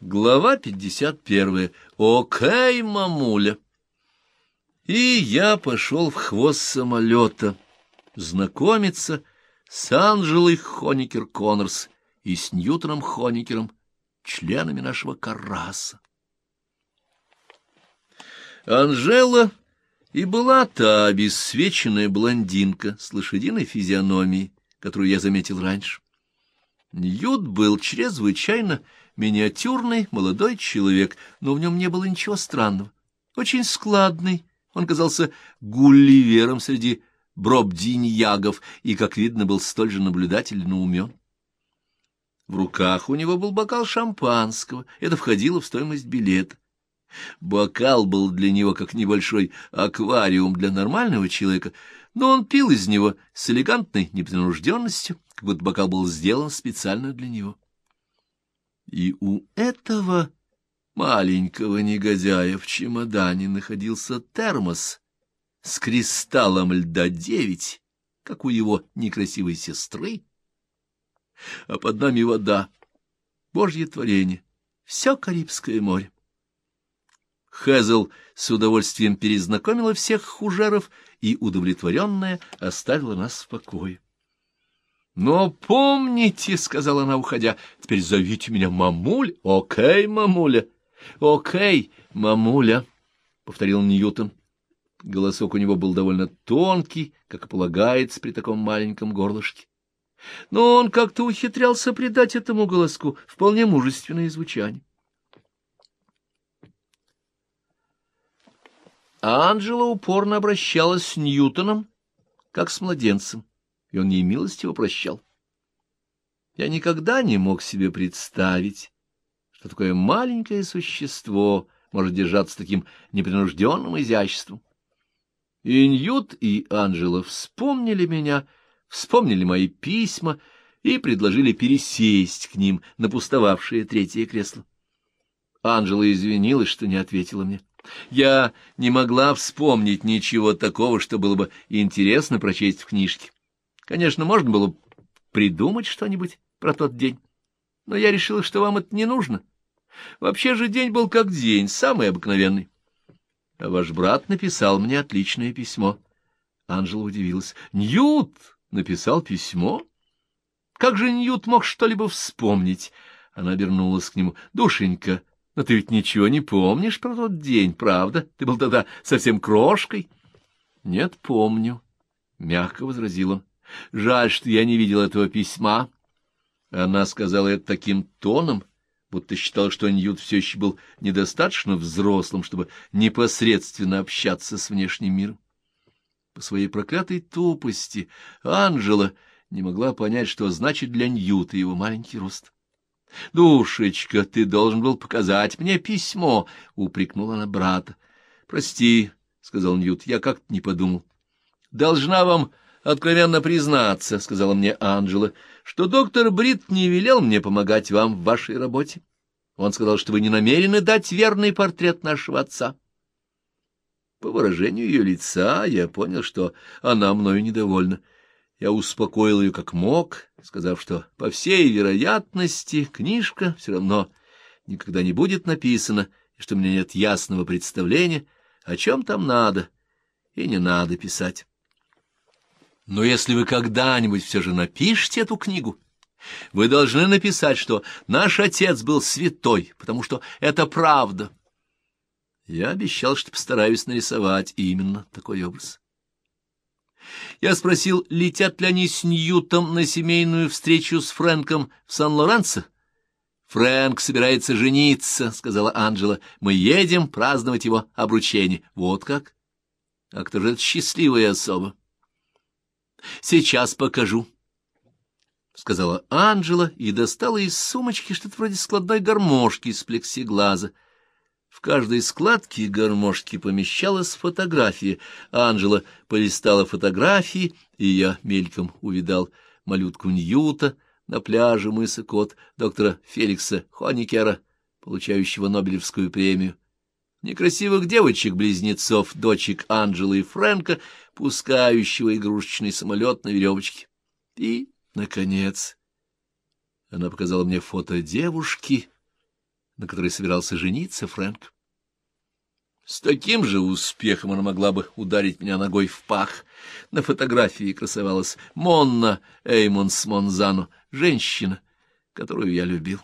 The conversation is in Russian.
Глава 51. Окей, мамуля. И я пошел в хвост самолета знакомиться с Анжелой Хоникер Коннорс и с Ньютоном Хоникером, членами нашего караса. Анжела и была та обесцвеченная блондинка с лошадиной физиономией, которую я заметил раньше. Ньют был чрезвычайно миниатюрный молодой человек, но в нем не было ничего странного. Очень складный, он казался гулливером среди бробдиньягов и, как видно, был столь же наблюдателен и умен. В руках у него был бокал шампанского, это входило в стоимость билета. Бокал был для него как небольшой аквариум для нормального человека, но он пил из него с элегантной непринужденностью, как будто бокал был сделан специально для него. И у этого маленького негодяя в чемодане находился термос с кристаллом льда девять, как у его некрасивой сестры, а под нами вода, божье творение, все Карибское море. Хезл с удовольствием перезнакомила всех хужеров и, удовлетворенная, оставила нас в покое. — Но помните, — сказала она, уходя, — теперь зовите меня мамуль. — Окей, мамуля. — Окей, мамуля, — повторил Ньютон. Голосок у него был довольно тонкий, как и полагается при таком маленьком горлышке. Но он как-то ухитрялся придать этому голоску вполне мужественное звучание. А Анжела упорно обращалась с Ньютоном, как с младенцем и он неимилостиво прощал. Я никогда не мог себе представить, что такое маленькое существо может держаться таким непринужденным изяществом. И Ньют, и Анжела вспомнили меня, вспомнили мои письма и предложили пересесть к ним на пустовавшее третье кресло. Анжела извинилась, что не ответила мне. Я не могла вспомнить ничего такого, что было бы интересно прочесть в книжке. Конечно, можно было придумать что-нибудь про тот день, но я решила, что вам это не нужно. Вообще же день был как день, самый обыкновенный. А ваш брат написал мне отличное письмо. Анжела удивилась. Ньют написал письмо? Как же Ньют мог что-либо вспомнить? Она обернулась к нему. Душенька, но ты ведь ничего не помнишь про тот день, правда? Ты был тогда совсем крошкой. Нет, помню, — мягко возразил он. Жаль, что я не видел этого письма. Она сказала это таким тоном, будто считала, что Ньют все еще был недостаточно взрослым, чтобы непосредственно общаться с внешним миром. По своей проклятой тупости Анжела не могла понять, что значит для Ньюта его маленький рост. — Душечка, ты должен был показать мне письмо, — упрекнула она брата. — Прости, — сказал Ньют, — я как-то не подумал. — Должна вам откровенно признаться, — сказала мне Анжела, — что доктор Брит не велел мне помогать вам в вашей работе. Он сказал, что вы не намерены дать верный портрет нашего отца. По выражению ее лица я понял, что она мною недовольна. Я успокоил ее как мог, сказав, что, по всей вероятности, книжка все равно никогда не будет написана, и что меня нет ясного представления, о чем там надо и не надо писать. Но если вы когда-нибудь все же напишете эту книгу, вы должны написать, что наш отец был святой, потому что это правда. Я обещал, что постараюсь нарисовать именно такой образ. Я спросил, летят ли они с Ньютом на семейную встречу с Фрэнком в Сан-Лоренцо. «Фрэнк собирается жениться», — сказала Анджела. «Мы едем праздновать его обручение». «Вот как? А кто же это счастливая особа?» Сейчас покажу, — сказала Анжела и достала из сумочки что-то вроде складной гармошки из плексиглаза. В каждой складке гармошки помещалась фотография. Анжела полистала фотографии, и я мельком увидал малютку Ньюта на пляже мыса Кот доктора Феликса Хоникера, получающего Нобелевскую премию некрасивых девочек-близнецов, дочек Анджелы и Фрэнка, пускающего игрушечный самолет на веревочке. И, наконец, она показала мне фото девушки, на которой собирался жениться Фрэнк. С таким же успехом она могла бы ударить меня ногой в пах. На фотографии красовалась Монна Эймонс Монзано, женщина, которую я любил.